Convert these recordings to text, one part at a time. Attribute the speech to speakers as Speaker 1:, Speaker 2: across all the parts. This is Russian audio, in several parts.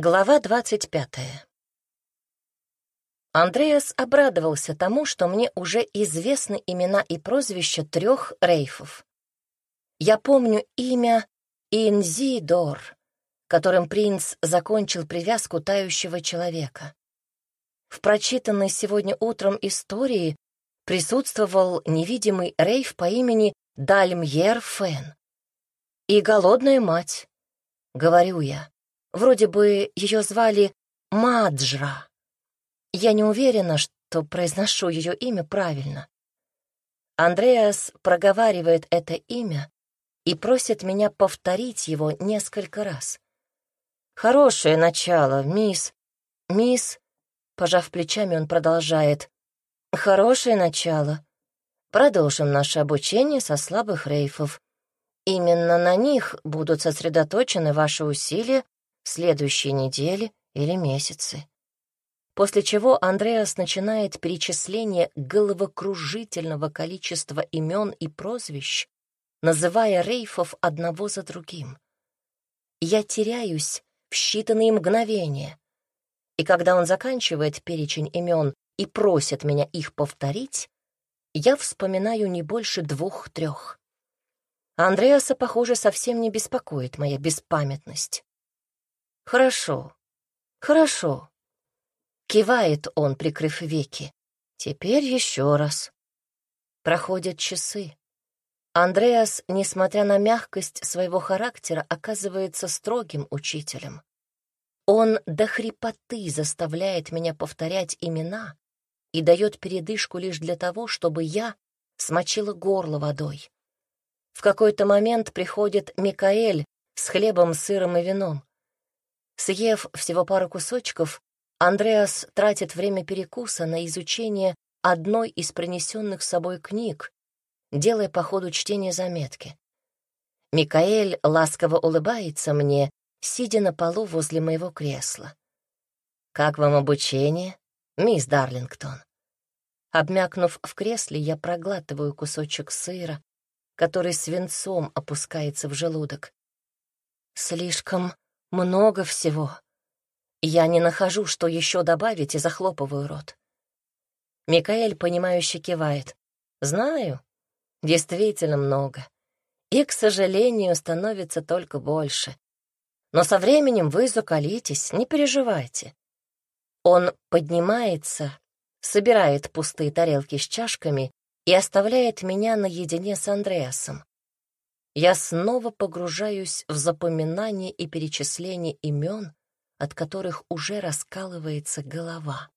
Speaker 1: Глава двадцать пятая. Андреас обрадовался тому, что мне уже известны имена и прозвища трех рейфов. Я помню имя Инзидор, которым принц закончил привязку тающего человека. В прочитанной сегодня утром истории присутствовал невидимый рейф по имени Дальмьер Фен. И голодная мать, говорю я. Вроде бы ее звали Маджра. Я не уверена, что произношу ее имя правильно. Андреас проговаривает это имя и просит меня повторить его несколько раз. «Хорошее начало, мисс... Мисс...» Пожав плечами, он продолжает. «Хорошее начало. Продолжим наше обучение со слабых рейфов. Именно на них будут сосредоточены ваши усилия следующие недели или месяцы. После чего Андреас начинает перечисление головокружительного количества имен и прозвищ, называя рейфов одного за другим. Я теряюсь в считанные мгновения, и когда он заканчивает перечень имен и просит меня их повторить, я вспоминаю не больше двух-трех. Андреаса, похоже, совсем не беспокоит моя беспамятность. «Хорошо, хорошо», — кивает он, прикрыв веки. «Теперь еще раз». Проходят часы. Андреас, несмотря на мягкость своего характера, оказывается строгим учителем. Он до хрипоты заставляет меня повторять имена и дает передышку лишь для того, чтобы я смочила горло водой. В какой-то момент приходит Микаэль с хлебом, сыром и вином. Съев всего пару кусочков, Андреас тратит время перекуса на изучение одной из принесенных с собой книг, делая по ходу чтения заметки. Микаэль ласково улыбается мне, сидя на полу возле моего кресла. «Как вам обучение, мисс Дарлингтон?» Обмякнув в кресле, я проглатываю кусочек сыра, который свинцом опускается в желудок. Слишком много всего. Я не нахожу, что еще добавить, и захлопываю рот. Микаэль, понимающе кивает. Знаю, действительно много. И, к сожалению, становится только больше. Но со временем вы закалитесь, не переживайте. Он поднимается, собирает пустые тарелки с чашками и оставляет меня наедине с Андреасом я снова погружаюсь в запоминание и перечисление имен, от которых уже раскалывается голова.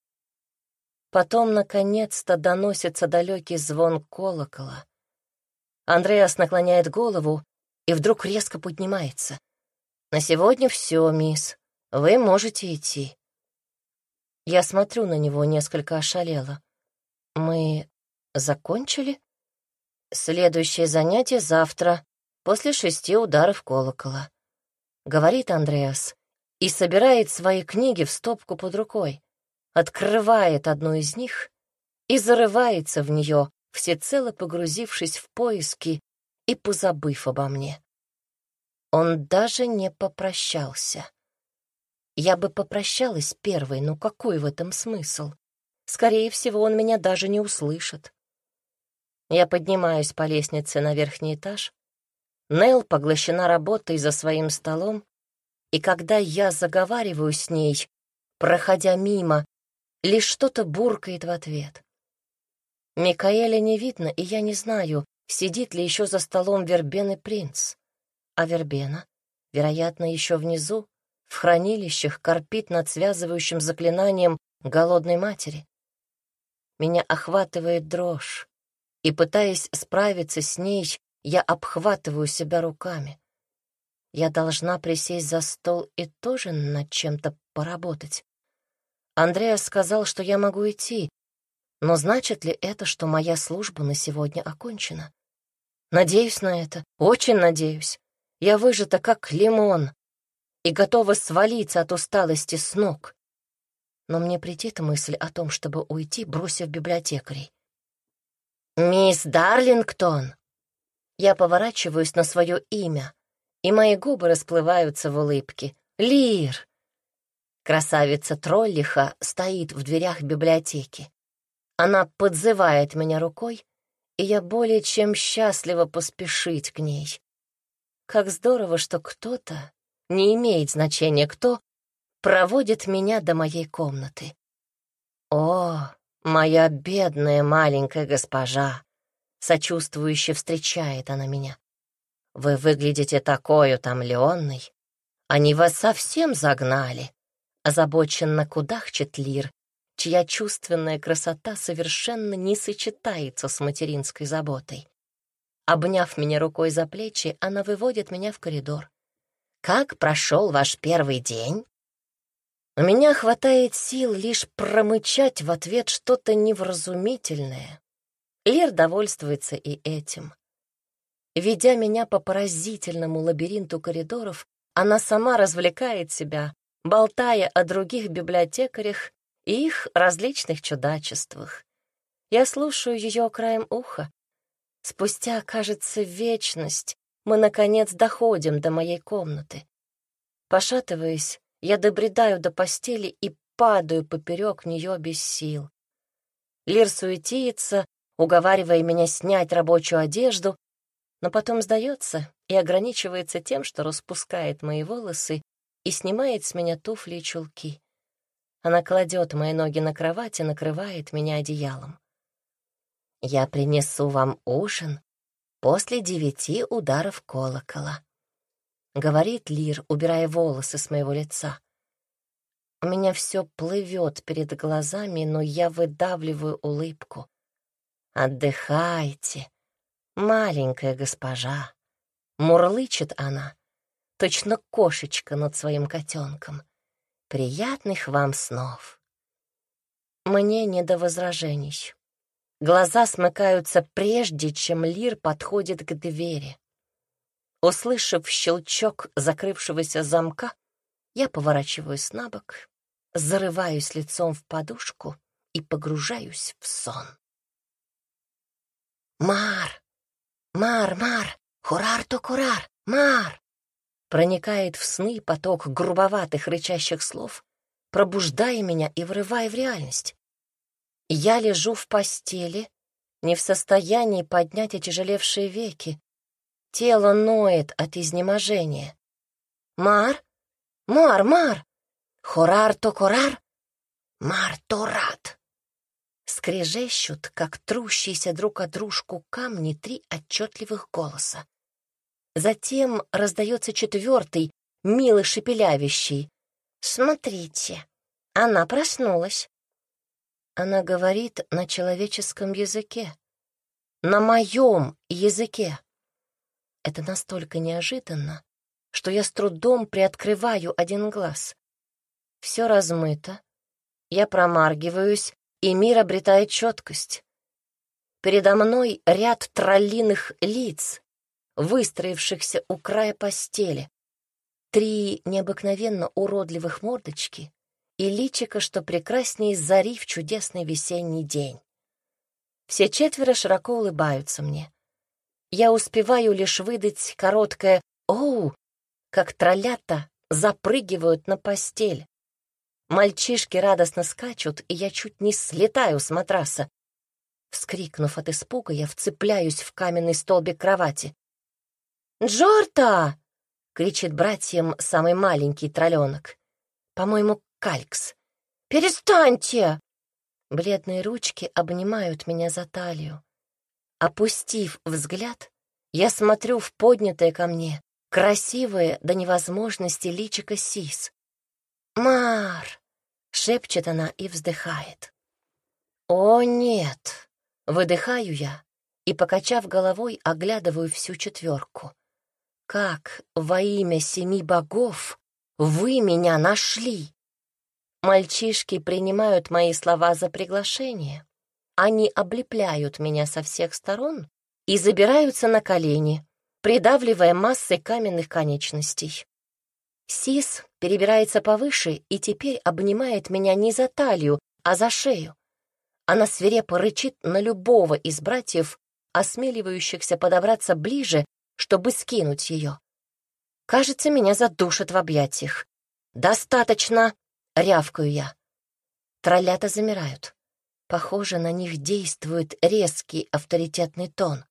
Speaker 1: Потом, наконец-то, доносится далекий звон колокола. Андреас наклоняет голову и вдруг резко поднимается. «На сегодня все, мисс. Вы можете идти». Я смотрю на него, несколько ошалела. «Мы закончили?» «Следующее занятие завтра после шести ударов колокола. Говорит Андреас и собирает свои книги в стопку под рукой, открывает одну из них и зарывается в нее, всецело погрузившись в поиски и позабыв обо мне. Он даже не попрощался. Я бы попрощалась первой, но какой в этом смысл? Скорее всего, он меня даже не услышит. Я поднимаюсь по лестнице на верхний этаж, Нел поглощена работой за своим столом, и когда я заговариваю с ней, проходя мимо, лишь что-то буркает в ответ. Микаэля не видно, и я не знаю, сидит ли еще за столом Вербен и принц. А Вербена, вероятно, еще внизу, в хранилищах, корпит над связывающим заклинанием голодной матери. Меня охватывает дрожь, и, пытаясь справиться с ней, я обхватываю себя руками. Я должна присесть за стол и тоже над чем-то поработать. Андреас сказал, что я могу идти, но значит ли это, что моя служба на сегодня окончена? Надеюсь на это, очень надеюсь. Я выжата как лимон и готова свалиться от усталости с ног. Но мне придет мысль о том, чтобы уйти, бросив библиотекарей. «Мисс Дарлингтон!» Я поворачиваюсь на свое имя, и мои губы расплываются в улыбке. «Лир!» Красавица Троллиха стоит в дверях библиотеки. Она подзывает меня рукой, и я более чем счастлива поспешить к ней. Как здорово, что кто-то, не имеет значения кто, проводит меня до моей комнаты. О, моя бедная маленькая госпожа! Сочувствующе встречает она меня. Вы выглядите такой утомленной. Они вас совсем загнали. Озабоченно кудахчет Лир, чья чувственная красота совершенно не сочетается с материнской заботой. Обняв меня рукой за плечи, она выводит меня в коридор. «Как прошел ваш первый день?» У меня хватает сил лишь промычать в ответ что-то невразумительное. Лир довольствуется и этим. Ведя меня по поразительному лабиринту коридоров, она сама развлекает себя, болтая о других библиотекарях и их различных чудачествах. Я слушаю ее краем уха. Спустя, кажется, вечность мы, наконец, доходим до моей комнаты. Пошатываясь, я добредаю до постели и падаю поперек нее без сил. Лир суетится, уговаривая меня снять рабочую одежду, но потом сдается и ограничивается тем, что распускает мои волосы и снимает с меня туфли и чулки. Она кладет мои ноги на кровать и накрывает меня одеялом. «Я принесу вам ужин после девяти ударов колокола», — говорит Лир, убирая волосы с моего лица. У меня все плывет перед глазами, но я выдавливаю улыбку. «Отдыхайте, маленькая госпожа!» Мурлычет она, точно кошечка над своим котенком. «Приятных вам снов!» Мне не до возражений. Глаза смыкаются прежде, чем Лир подходит к двери. Услышав щелчок закрывшегося замка, я поворачиваюсь на бок, зарываюсь лицом в подушку и погружаюсь в сон. «Мар! Мар, Мар! Хурар-то-курар! Мар!» Проникает в сны поток грубоватых рычащих слов, пробуждая меня и врывая в реальность. Я лежу в постели, не в состоянии поднять отяжелевшие веки. Тело ноет от изнеможения. «Мар? Мар, Мар! Хорар-то-корар? Мар-то-рад!» Скрежещут, как трущиеся друг от дружку камни, три отчетливых голоса. Затем раздается четвертый, милый шепелявящий. «Смотрите, она проснулась». Она говорит на человеческом языке, на моем языке. Это настолько неожиданно, что я с трудом приоткрываю один глаз. Все размыто, я промаргиваюсь, и мир обретает четкость. Передо мной ряд троллиных лиц, выстроившихся у края постели. Три необыкновенно уродливых мордочки и личика, что прекраснее зари в чудесный весенний день. Все четверо широко улыбаются мне. Я успеваю лишь выдать короткое «Оу!», как троллята запрыгивают на постель. Мальчишки радостно скачут, и я чуть не слетаю с матраса. Вскрикнув от испуга, я вцепляюсь в каменный столбик кровати. «Джорта!» — кричит братьям самый маленький тролленок. По-моему, Калькс. «Перестаньте!» Бледные ручки обнимают меня за талию. Опустив взгляд, я смотрю в поднятое ко мне, красивое до невозможности личико Сис. «Мар!» — шепчет она и вздыхает. «О, нет!» — выдыхаю я и, покачав головой, оглядываю всю четверку. «Как во имя семи богов вы меня нашли?» Мальчишки принимают мои слова за приглашение. Они облепляют меня со всех сторон и забираются на колени, придавливая массой каменных конечностей. Сис перебирается повыше и теперь обнимает меня не за талию, а за шею. Она свирепо рычит на любого из братьев, осмеливающихся подобраться ближе, чтобы скинуть ее. Кажется, меня задушат в объятиях. «Достаточно!» — рявкаю я. Троллята замирают. Похоже, на них действует резкий авторитетный тон.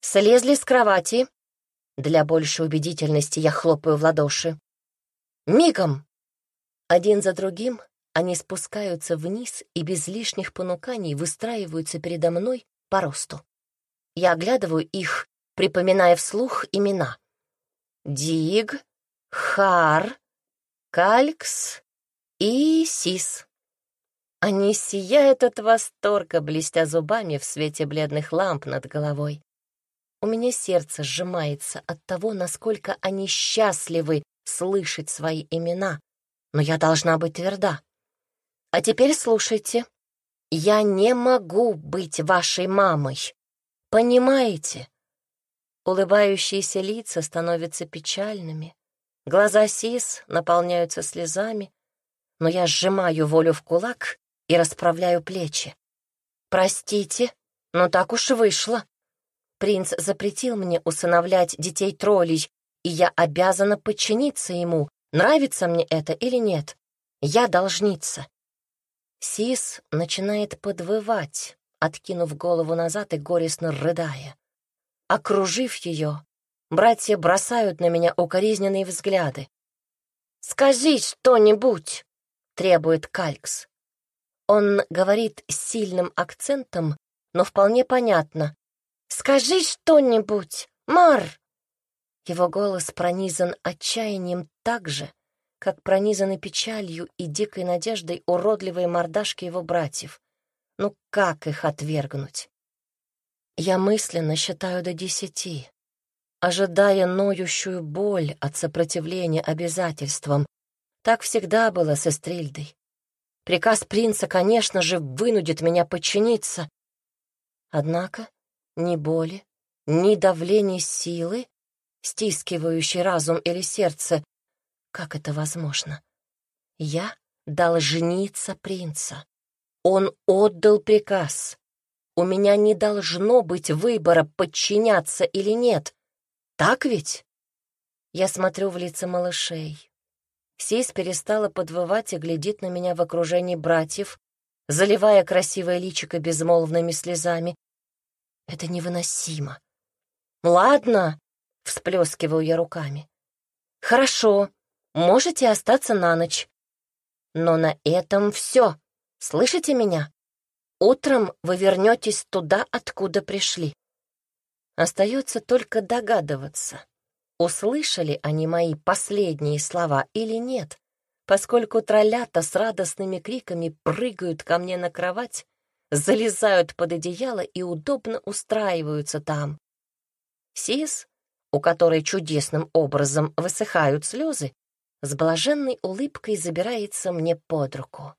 Speaker 1: Слезли с кровати. Для большей убедительности я хлопаю в ладоши. Мигом! Один за другим они спускаются вниз и без лишних понуканий выстраиваются передо мной по росту. Я оглядываю их, припоминая вслух имена. Диг, Хар, Калькс и Сис. Они сияют от восторга, блестя зубами в свете бледных ламп над головой. У меня сердце сжимается от того, насколько они счастливы слышать свои имена, но я должна быть тверда. А теперь слушайте. Я не могу быть вашей мамой. Понимаете? Улыбающиеся лица становятся печальными. Глаза Сис наполняются слезами, но я сжимаю волю в кулак и расправляю плечи. «Простите, но так уж вышло. Принц запретил мне усыновлять детей троллей, и я обязана подчиниться ему, нравится мне это или нет. Я должница». Сис начинает подвывать, откинув голову назад и горестно рыдая. Окружив ее, братья бросают на меня укоризненные взгляды. «Скажи что-нибудь!» — требует Калькс. Он говорит с сильным акцентом, но вполне понятно. «Скажи что-нибудь, Мар!» Его голос пронизан отчаянием так же, как пронизаны печалью и дикой надеждой уродливые мордашки его братьев. Ну как их отвергнуть? Я мысленно считаю до десяти, ожидая ноющую боль от сопротивления обязательствам. Так всегда было с Эстрильдой. Приказ принца, конечно же, вынудит меня подчиниться. Однако ни боли, ни давления силы, стискивающей разум или сердце, как это возможно? Я должница принца. Он отдал приказ. У меня не должно быть выбора, подчиняться или нет. Так ведь? Я смотрю в лица малышей. Сис перестала подвывать и глядит на меня в окружении братьев, заливая красивое личико безмолвными слезами. Это невыносимо. «Ладно», — всплескиваю я руками. «Хорошо, можете остаться на ночь. Но на этом все. Слышите меня? Утром вы вернетесь туда, откуда пришли. Остается только догадываться, услышали они мои последние слова или нет, поскольку троллята с радостными криками прыгают ко мне на кровать, залезают под одеяло и удобно устраиваются там. Сис, у которой чудесным образом высыхают слезы, с блаженной улыбкой забирается мне под руку.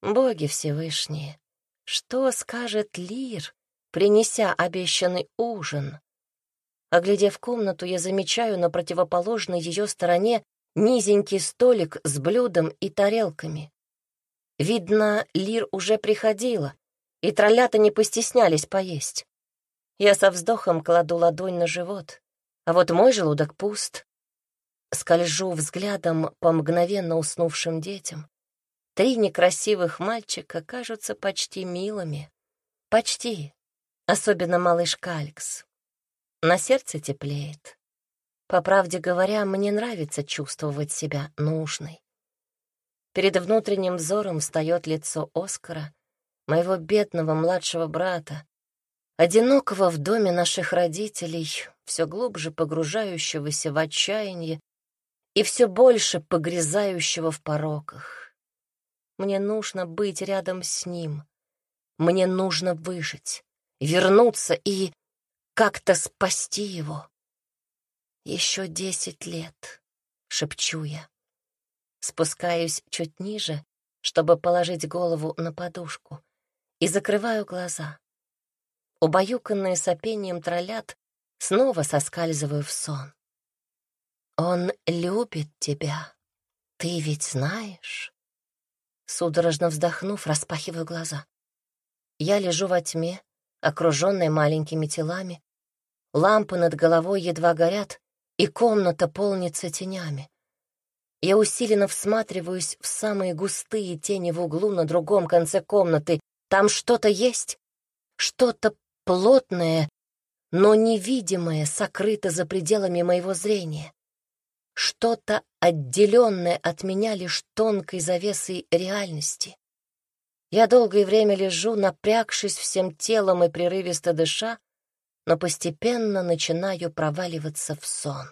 Speaker 1: Боги Всевышние, что скажет Лир, принеся обещанный ужин? Оглядев комнату, я замечаю на противоположной ее стороне низенький столик с блюдом и тарелками. Видно, Лир уже приходила, и троллята не постеснялись поесть. Я со вздохом кладу ладонь на живот, а вот мой желудок пуст. Скольжу взглядом по мгновенно уснувшим детям. Три некрасивых мальчика кажутся почти милыми. Почти. Особенно малыш Калькс. На сердце теплеет. По правде говоря, мне нравится чувствовать себя нужной. Перед внутренним взором встает лицо Оскара, моего бедного младшего брата, одинокого в доме наших родителей, все глубже погружающегося в отчаяние и все больше погрязающего в пороках. Мне нужно быть рядом с ним. Мне нужно выжить, вернуться и как-то спасти его. Еще десять лет, шепчу я. Спускаюсь чуть ниже, чтобы положить голову на подушку, и закрываю глаза. Убаюканные сопением троллят, снова соскальзываю в сон. Он любит тебя, ты ведь знаешь? Судорожно вздохнув, распахиваю глаза. Я лежу во тьме, окруженной маленькими телами. Лампы над головой едва горят, и комната полнится тенями. Я усиленно всматриваюсь в самые густые тени в углу на другом конце комнаты. Там что-то есть, что-то плотное, но невидимое, сокрыто за пределами моего зрения. Что-то отделенное от меня лишь тонкой завесой реальности. Я долгое время лежу, напрягшись всем телом и прерывисто дыша, но постепенно начинаю проваливаться в сон.